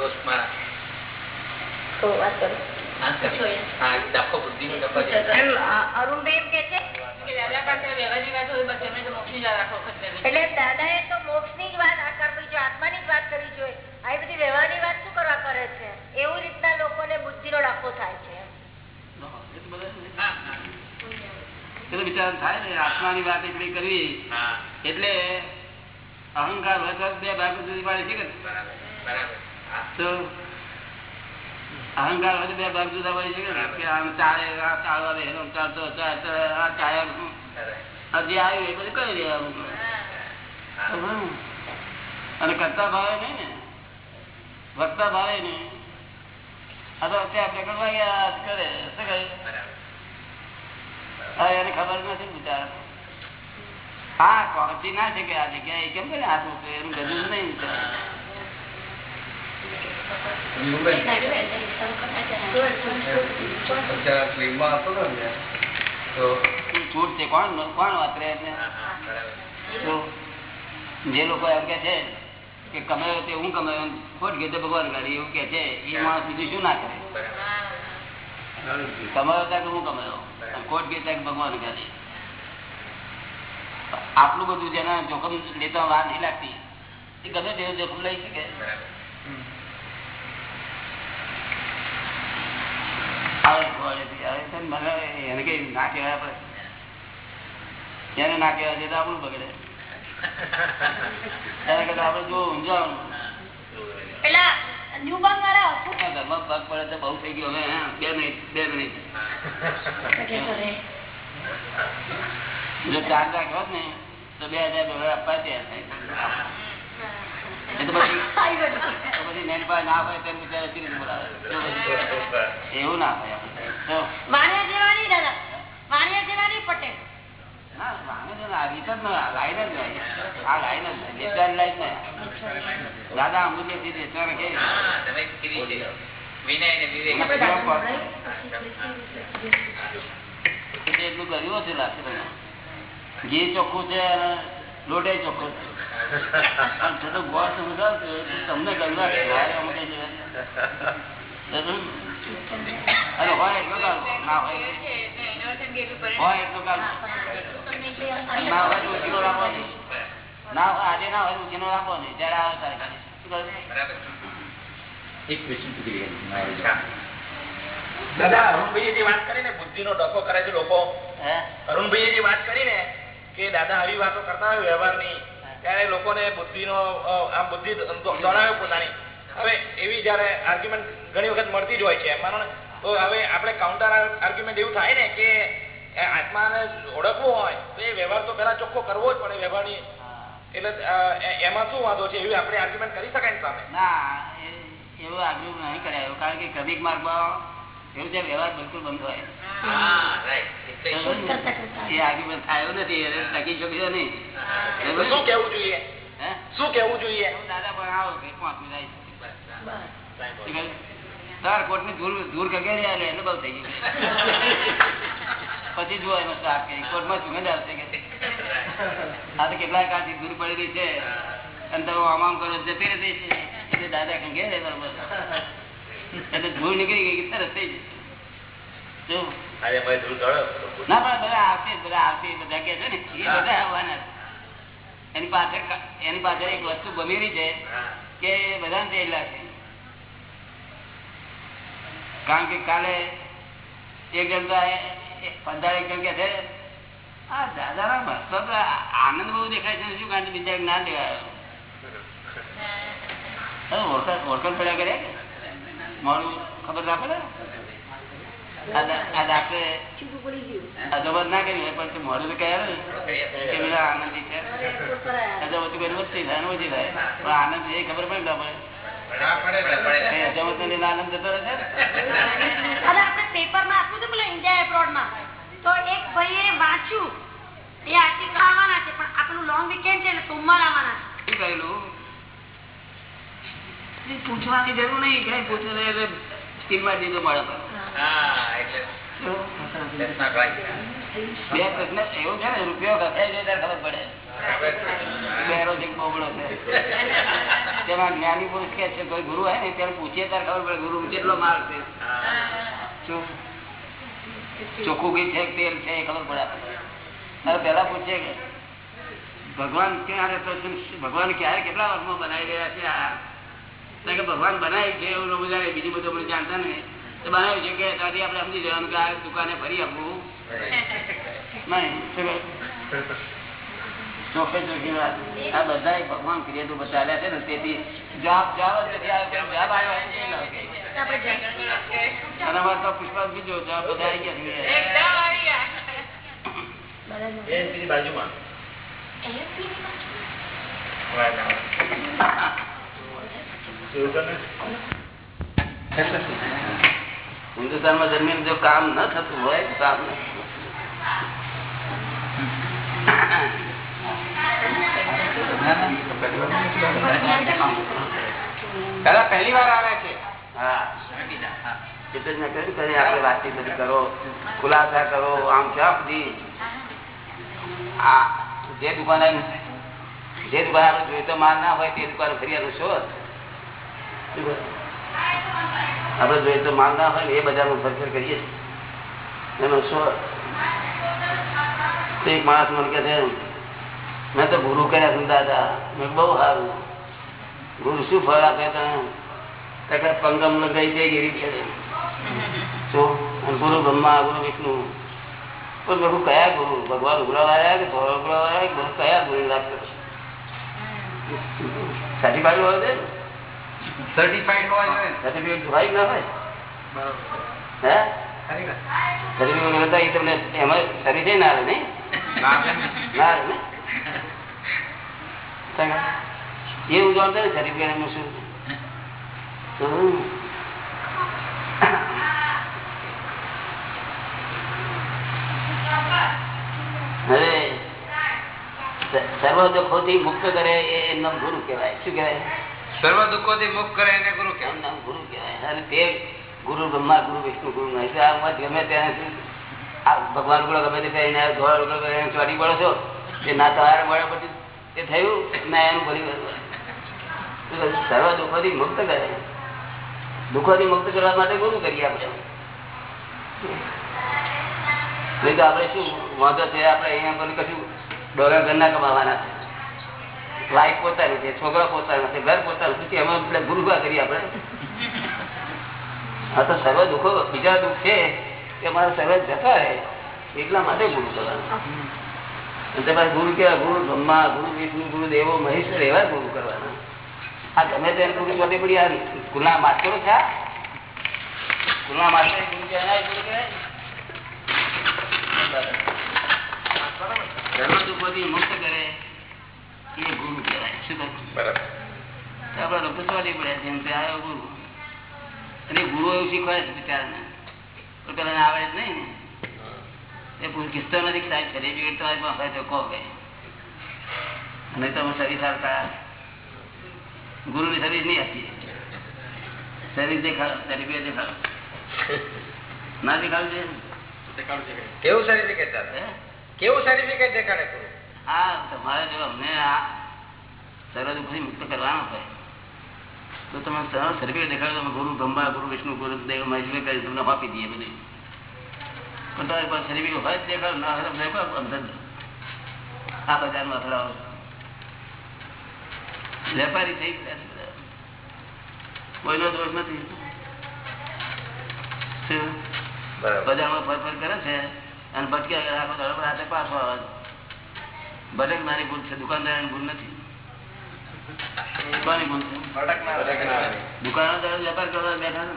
થાય એમ કે છે? કે દાદા વાત તો કરવી. એટલે દાદાએ તો મોક્ષની જ વાત કરવી જોઈએ આત્માની જ વાત કરવી જોઈએ. આ બધી વ્યવહારની વાત શું કરવા કરે છે? એવું રીતના લોકોને બુદ્ધિનો ડખો થાય છે. વિચાર થાય ને આત્માની વાત એટલી કરવી. હા, એટલે અહંકાર હોય તો બે ભાગ જુદી પાડે છે? કે અહંકાર હોય તો બે ભાગ જુદા પડે છે? કે આમ ચાલે આ ચાલવા દે આમ ચાલતો આ ચાલ્યા હજી આવ્યું એ બધું કઈ રહ્યા અને કરતા ભાવે નહીં ને. વધતા ભાવે નહીં. આ તો અત્યારે આપણે કરવા ગયા કરે શું કહે બરાબર. હવે એને ખબર નથી બિચારા હા પહોંચી ના છે કે આ જગ્યાએ કેમ કે આ એનું ગજું નહીં છૂટ છે. કોણ કોણ જે લોકો એમ કે છે કે કમાયો તે હું કમાયો ખોટ ગયો ભગવાન ગાડી એવું કે છે. એ માણસ બીજું શું ના કરે. કમાયો ત્યાં હું કમાયો? ખોટ ગયો ત્યાં ભગવાન કહે આટલું બધું જેના જોખમ લેતા વાર નહીં લાગતી એ ગમે તેવું જોખમ લઈ શકે. એને કઈ ના કહેવાય આપણે એને ના કહેવાય છે તો આપણું બગડે. એના કરતા આપડે જો ઊંઝાવાનું. પગ પડે તો બહુ થઈ ગયો. હવે બે મિનિટ બે મિનિટ. જો ચાર લાખ હોત ને તો બે હજાર ડોલર આપવા તૈયાર થાય. દાદા અમૂલ્ય એટલે એટલું કર્યું હશે લાગશે ઘી ચોખ્ખું છે અને લોટે ચોખ્ખો છે. પણ છતાં ગોળ તમે ખાવ છો. એટલે તમને ગયું લાગે મારે આમાં કઈ જવાય નહીં. અને હોય એટલો કાઢો ના હોય. હોય એટલો કાઢો ના હોય તો ઉછીનો રાખો નહીં ના હોય આજે ના હોય તો રાખો નહીં જયારે આવે ત્યારે કાઢી. શું કહ્યું? બરાબર એક ક્વેશ્ચન પૂછી ગયા દાદા અરુણભાઈ જે વાત કરી ને બુદ્ધિ નો ડકો કરે છે લોકો. હે? અરુણભાઈએ જે વાત કરી ને કે દાદા આવી વાતો કરતા હોય વ્યવહારની ત્યારે લોકોને બુદ્ધિનો આમ બુદ્ધિ દોડાવે પોતાની. હવે એવી જયારે આર્ગ્યુમેન્ટ ઘણી વખત મળતી જ હોય છે માનો ને. તો હવે આપણે કાઉન્ટર આર્ગ્યુમેન્ટ એવું થાય ને કે આત્માને ઓળખવું હોય તો એ વ્યવહાર તો પેલા ચોખ્ખો કરવો જ પડે વ્યવહારની. એટલે એમાં શું વાંધો છે એવી આપણે આર્ગ્યુમેન્ટ કરી શકાય ને સામે? ના એવો આગ્રહ નહીં કરાયો કારણ કે ક્રમિક માર્ગમાં એવું છે વ્યવહાર બિલકુલ બંધ હોય. કે પછી જુઓ એનો સ્ટાર્ટ કરી કોર્ટમાં સુગંધ આવશે કે આ તો કેટલાય કાળથી ધૂળ પડેલી છે. અને તમે આમ આમ કરો જતી રહી છે એટલે દાદા બરોબર. એટલે ધૂળ નીકળી ગઈ કે તરત થઈ જશે. એની પાછળ એક વસ્તુ ગમેલી છે કે બધાને તેલ લાગે કારણ કે કાલે એક જણ તો પંદર એક જણ કે છે આ દાદાના ભક્તો તો આનંદ બહુ દેખાય છે શું કારણ બીજા ના દેવાયો? ઓળખાણ પડ્યા કરે? મારું ખબર ના પડે? આનંદી એ ખબર પડે આનંદ જતો રહે ને. અને આપ્યું હતું ઇન્ડિયા એબ્રોડમાં તો એક ભાઈએ વાંચ્યું એ આર્ટિકલ આવવાના છે પણ આપણું લોંગ વીકેન્ડ છે એટલે સોમવાર આવવાના છે. કહેલું? પૂછવાની જરૂર નહીં કઈ પૂછે એટલે સ્ટીમમાં દીધું મળે તો. એવું છે ને રૂપિયો ઘસાઈ જાય ત્યારે ખબર પડે. તેમાં જ્ઞાની પુરુષ કે છે કોઈ ગુરુ હોય ને ત્યારે પૂછીએ ત્યારે ખબર પડે ગુરુ કેટલો માલ છે. શું? ચોખ્ખું ઘી છે તેલ છે એ ખબર પડે આપણને. પેલા પૂછીએ કે ભગવાન ક્યારે ભગવાન ક્યારે કેટલા વર્ષમાં બનાવી રહ્યા છે આ? કે ભગવાન બનાવી છે એવું લોકો બીજું બધું આપણે જાણતા ને તો બનાવ્યું છે કે ત્યાંથી આપણે સમજી જવાનું કે આ દુકાને ફરી આપવું. નહીં આ બધા ભગવાન ક્રિયાતું બતાવ્યા છે ને તેથી જવાબ જવાબ જ જવાબ આવ્યો તો પુષ્પા બીજો જવાબ બધા આવી ગયા છે. એકદમ આવી બાજુમાં. હિન્દુસ્તાનમાં જમીન જો કામ ન થતું હોય કામ વાતચીત બધી કરો. ખુલાસા કરો. આમ ક્યાં સુધી આ જે દુકાને જે દુકાન આપણે જોઈતો માલ ના હોય તે દુકાન ફરિયાદ શોધ? આપણે જોઈએ તો માલ ના હોય ને એ બજારમાં ફરફર કરીએ એનો શું એક માણસ મને કે છે મેં તો ગુરુ કર્યા છું દાદા. મેં બહુ સારું. ગુરુ શું ફળ આપે તમે પંગમ લગાઈ જાય ગીરી છે શું? ગુરુ બ્રહ્મા ગુરુ વિષ્ણુ. પણ કહ્યું, કયા ગુરુ? ભગવાન ઉગડા આવ્યા કે ધોળા ઉગડા આવ્યા? કે ગુરુ કયા ગુરુ વાત કરો સર્ટિફાઈડ હોય સર્ટિફાઈડ હોવા જોઈએ સર્ટિફિકેટ હોય ના હોય? હે? સર્ટિફિકેટ હતા એ તમને એમાં સર્વિસ ના આવે નહીં ના આપે ને. ના આવે ને? સાંગા. એવું જાણતા સર્ટિફિકેટ એમાં શું? હવે સર્વ દુઃખોથી મુક્ત કરે એ એમનો ગુરુ કહેવાય. શું કહેવાય? સર્વ દુઃખોથી મુક્ત કરે એને ગુરુ કહેવાય. નામ ગુરુ કહેવાય. તે ગુરુ બ્રહ્મા, ગુરુ વિષ્ણુ, ગુરુ મત ગમે ત્યાં આ ભગવાન રૂપડો ગમે ત્યાં ધોળા પહેરીને ચોટી પડો છો. એ ના તમારે મળે પછી એ થયું, ના એનું ભરી સર્વ દુઃખો થી મુક્ત કરે દુઃખો થી મુક્ત કરવા માટે ગુરુ કરીએ આપણે. તો આપણે શું વાંધો છે આપણે અહીંયા કશું ડોલર ઘરના કમાવાના છે. લાઈફ પોતાની છે, છોકરા પોતાના છે, ઘર પોતાનું છે, એમાં એટલે ગુરુગા કરી આપણે. આ તો સર્વ દુઃખો, બીજા દુઃખ છે કે મારા સર્વ જતા રહે. એટલા માટે ગુરુ કરવાનું. અને તે પાછું ગુરુ કેવા ગુરુ બ્રહ્મા, ગુરુ વિષ્ણુ, ગુરુ દેવો, મહેશ્વર એવા ગુરુ કરવાના. આ ગમે તેને ગુરુ ચોટી પડી, આ ગુના માસ્તરો છે? ગુના માસ્તર ગુરુ કહેવાય ગુરુ કહેવાય? મુક્ત કરે. એ ગુરુ કહેવાય શું બરાબર. આપણા ચોટી પડ્યા તે આવ્યો ગુરુ. અને ગુરુ એવું શીખવાય છે બિચારાને. પણ પેલા આવડે જ નહીં ને. એ પૂછતો નથી સાહેબ સર્ટિફિકેટ તમારી પાસે હોય તો કહો કે. અને તમે સર્વિસ આપતા. ગુરુની સર્વિસ નહીં આપીએ. સર્વિસ દેખાડો સર્ટિફિકેટ દેખાડો. ના દેખાડું છે? કેવું સર્ટિફિકેટ? કેવું સર્ટિફિકેટ દેખાડે ગુરુ? હા તમારે જો અમને આ સર્વ દુઃખથી મુક્ત કરવાનો હોય તો તમે સર્ટિફિકેટ દેખાડો તમે ગુરુ બ્રહ્મા ગુરુ વિષ્ણુ ગુરુ દેવ મહેશ્વર કરી તમને આપી દઈએ બધું. પણ તમારી પાસે સર્ટિફિકેટ હોય જ દેખાડો ના હોય દેખાડો અંદર આ બજારમાં અથડાવો. વેપારી થઈ ગયા. કોઈનો દોષ નથી? બજારમાં ફરફર કરે છે. અને ભટક્યા આખો દાડો રાતે પાછો આવે છે. ભટકનારી ભૂલ છે દુકાનદારની ભૂલ નથી. દુકાનદાર વેપાર કરવા બેઠા ને.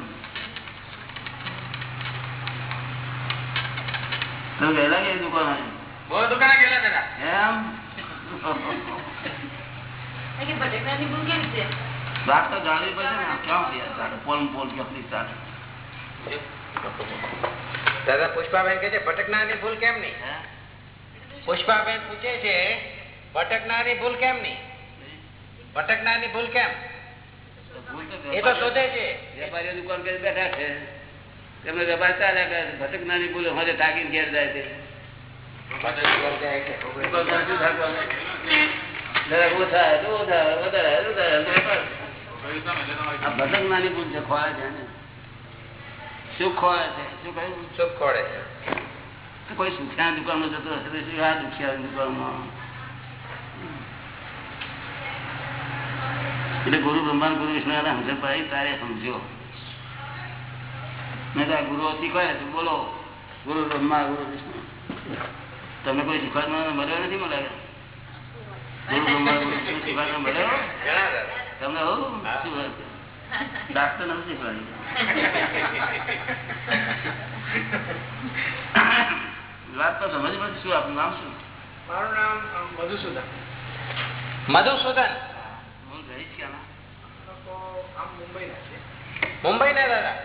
દુકાન? દુકાને ગયેલા એમ? ભૂલ વાત તો જાણવી પડે ને. ક્યાં પોલ પોલ ક્યાંથી દાદા પુષ્પાબેન કે છે ભટકનારની ભૂલ કેમ નહીં? હે? પુષ્પાબેન પૂછે છે ભટકનારની ભૂલ કેમ નહીં ભટકનારની ભૂલ કેમ? એ તો શોધે છે. વેપારીઓ દુકાન કરી બેઠા છે. એમને વેપાર ચાલ્યા કરે છે. ભટકનારી ભૂલ અમારે ટાંકીને ઘેર જાય છે. ભટકનારી ભૂલ છે ખોળે છે શું ખોળે છે? શું કહ્યું? સુખ ખોડે છે? કોઈ સુખ્યા દુકાનમાં જતો હશે આ દુખિયા દુકાનમાં? એટલે ગુરુ બ્રહ્મા ગુરુ વિષ્ણુ સમજણ તારે સમજો મેં તો આ ગુરુઓ શીખવાય તું બોલો. ગુરુ બ્રહ્મા ગુરુ વિષ્ણુ. તમને કોઈ શીખવાડવાનો મળ્યો નથી મળે ગુરુ બ્રહ્મા ગુરુ વિષ્ણુ શીખવાડવાનો મળ્યો? તમને ડાક્ટર નથી શીખવાડી વાત તો સમજ પડશે શું આપનું નામ શું? મારું નામ મધુસૂદન. મધુસૂદન? હું રહીશ આમાં. છે. મુંબઈ ના દાદા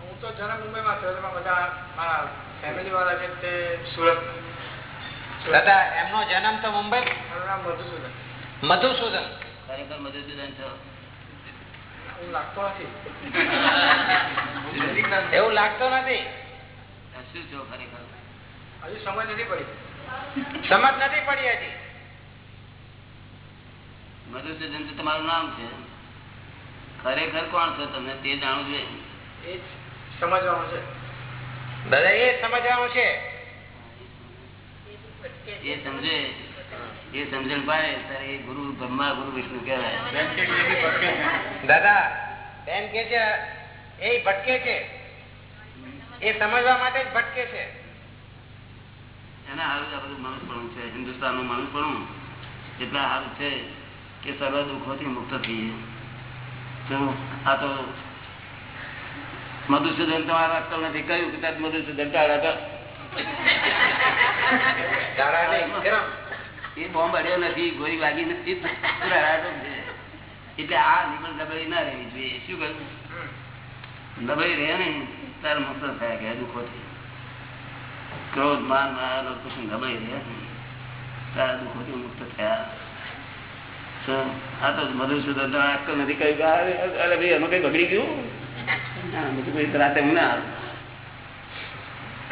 હું તો મુંબઈમાં થયો બધા મારા ફેમિલી વાળા છે તે સુરત. દાદા એમનો જન્મ તો મુંબઈ? મારું નામ મધુસૂદન. મધુસૂદન? ખરેખર મધુસૂદન છો? હું લાગતો નથી. એવું લાગતો નથી? શું છો ખરેખર? હજુ સમજ નથી પડી. સમજ નથી પડી હજી. મધુસૂદન તો તમારું નામ છે? ખરેખર કોણ છો તમને તે જાણવું જોઈએ. એ સમજવાનું છે. દાદા એ સમજવાનું છે. એ સમજે. એ સમજણ પાડે. ત્યારે એ ગુરુ બ્રહ્મા ગુરુ વિષ્ણુ કહેવાય. દાદા બેન કે છે એ ભટકે છે. એ સમજવા માટે જ ભટકે છે. એના હારું જ આ બધું મનુષ્યપણું છે. હિન્દુસ્તાનનું મનુષ્યપણું એટલા હારું છે કે સર્વ દુઃખોથી મુક્ત થઈએ. તો આ તો મધુસૂદન તમારા નથી કહ્યું કે ત્યાં મધુસૂદન ટાળા નહીં એ બોમ્બ અડ્યો નથી ગોળી વાગી નથી. એટલે આ નિબળ દબાઈ ના રહેવી જોઈએ. શું કહ્યું? દબાઈ રહે ને તારે મુક્ત થયા ગયા દુઃખોથી ક્રોધ માન માયા લોભ પછી દબાઈ રહે ને દુઃખોથી મુક્ત થયા. આ તો મધુસૂદન નથી કહ્યું અરે ભાઈ એનું કઈ બગડી ગયું? ના, બધું ના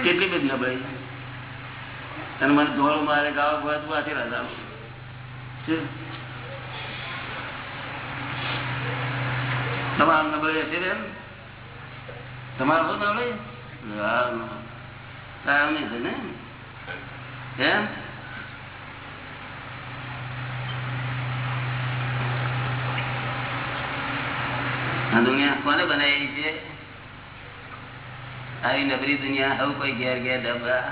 કેટલી બધી નબળી અને મને ધોળો મારે ગાવા ગોવા તું આથી રાજા તમારું નબળી હશે બેન તમારું શું નામ હા, તારું નહીં છે ને? એમ? આ દુનિયા કોને બનાવી છે? આવી નબળી દુનિયા આવું કોઈ ઘેર ઘેર ડબરા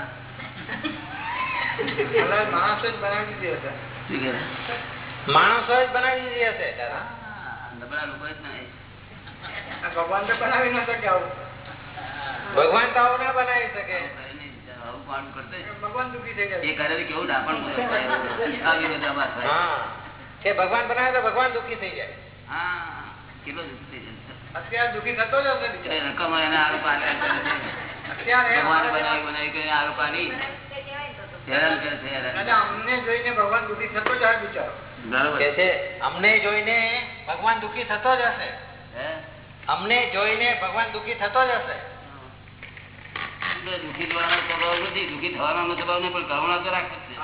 માણસ જ બનાવી દીધી હશે. શું કે માણસો જ બનાવી દીધી હશે દાદા નબળા લોકો જ નહીં આ ભગવાન તો બનાવી ન શકે આવું. ભગવાન તો આવું ના બનાવી શકે. ભગવાન બનાવે તો ભગવાન દુઃખી થઈ જાય. કેટલો દુઃખ થઈ જાય. અત્યારે દુઃખી થતો જ હશે રકમ એને આરોપ આપ્યા કરે છે. અત્યારે ભગવાન બનાવી બનાવી કરીને આરોપ આલી હેરાન કરે છે હેરાન. દાદા અમને જોઈને ભગવાન દુઃખી થતો જ હશે બિચારો. અમને જોઈને ભગવાન દુઃખી થતો જ હશે. હે? અમને જોઈને ભગવાન દુઃખી થતો જ હશે. દુઃખી થવાનો સ્વભાવ નથી. દુઃખી થવાનો સ્વભાવ નહીં, પણ કરુણા તો રાખે છે.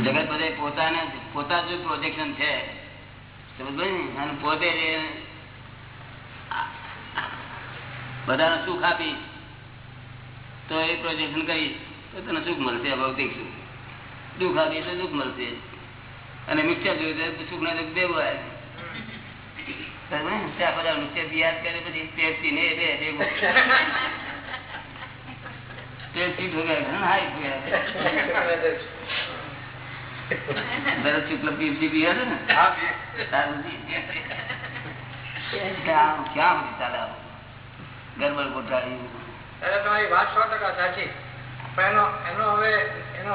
જગત બધે પોતાને પોતા જ પ્રોજેક્શન છે. ને? અને પોતે બધાને સુખ આપી, તો એ પ્રોજેક્શન કરી, તો તને સુખ મળશે, ભૌતિક સુખ. દુઃખ આપી, તો દુઃખ મળશે. અને મિક્સર જોયું તો સુખ ના દુઃખ બેવું આવે. બરાબર ને? ત્યાં બધા મિક્સર યાદ કરે પછી પેપ્સી ને બે ભેગું. પેપ્સી ઠોકાય હાઈ ઠોકાય ભરત શુક્લ પીપસી પીવે છે ને? ક્યાં ક્યાં સુધી ચાલે આવું? ગરબડ ગોટાળી તમારી વાત સો ટકા સાચી. પણ એનો એનો હવે એનો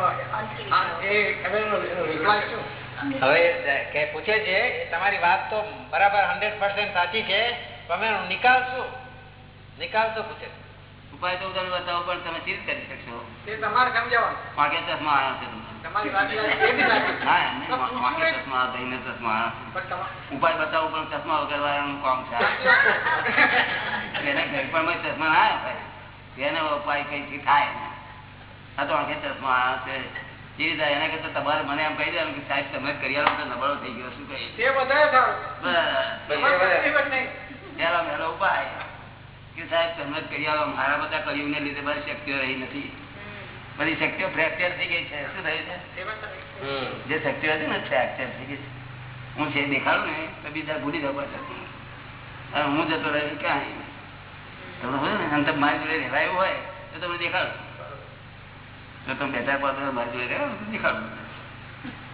એ એનો શું? હવે કે પૂછે છે તમારી વાત તો બરાબર હંડ્રેડ પર્સન્ટ સાચી છે પણ નિકાલ શું? નિકાલ શું પૂછે ઉપાય તો તમે બતાવો પણ તમે ચીજ કરી શકશો? તે તમારે સમજાવવાનું. વાંકે ચશ્મા આવ્યો છે. ઉપાય બતાવો પણ ચશ્મા વગર વાળાનું કામ છે. એને ઘરપણમાં ચશ્મા ના આવ્યા એને ઉપાય કઈથી થાય ને આ તો આંખે ચશ્મા આવ્યા છે. એ રીતે એના કરતા તમારે મને એમ કહી દેવાનું કે સાહેબ તમે કરી આલો તો નબળો થઈ ગયો શું કહી તે વધારે સારું ઉપાય. કે સાહેબ તમે કરી આલો મારા બધા કળિયુગને લીધે મારી શક્તિઓ રહી નથી. બધી શક્તિઓ ફ્રેક્ચર થઈ ગઈ છે. શું થયું છે? જે શક્તિઓ હતી ને ફ્રેક્ચર થઈ ગઈ છે. હું છે દેખાડું ને તો બીજા ભૂલી જવા અને હું જતો રહ્યો ક્યાં તમને હોય ને અંતર મારી જોડે રહેવાયું હોય તો તમને દેખાડું. જો તમે બે ચાર મારી જોડે રહ્યો દેખાડું?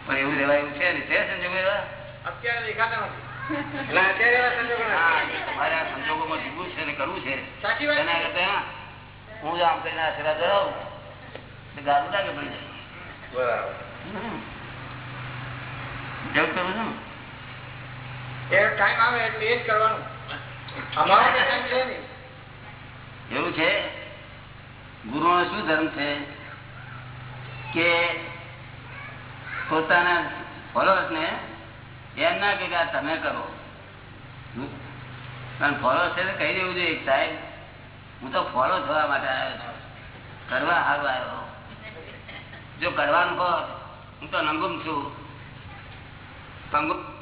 પણ એવું રહેવાયું છે ને છે સંજોગો એવા? અત્યારે દેખાતા નથી. એટલે અત્યારે એવા સંજોગો નથી. હા, એ તમારે આ સંજોગોમાં જીવવું છે ને કરવું છે. એના કરતા હું આમ કરીને આશીર્વાદ ધરાવું. ગારું લાગે પડી જાય. બરાબર. કરું છું ટાઈમ આવે એટલે એ જ કરવાનું. અમારો ટાઈમ છે નહીં. એવું છે? ગુરુનો શું ધર્મ છે? કે પોતાના ફોલોઅર્સ ને એમ ના કે તમે કરો. કારણ ફોલોઅર્સ છે કહી દેવું જોઈએ સાહેબ. હું તો ફોલો થવા માટે આવ્યો છું. કરવા હારું આવ્યો. જો કરવાનું કહો હું તો નંગુમ છું. પંગુ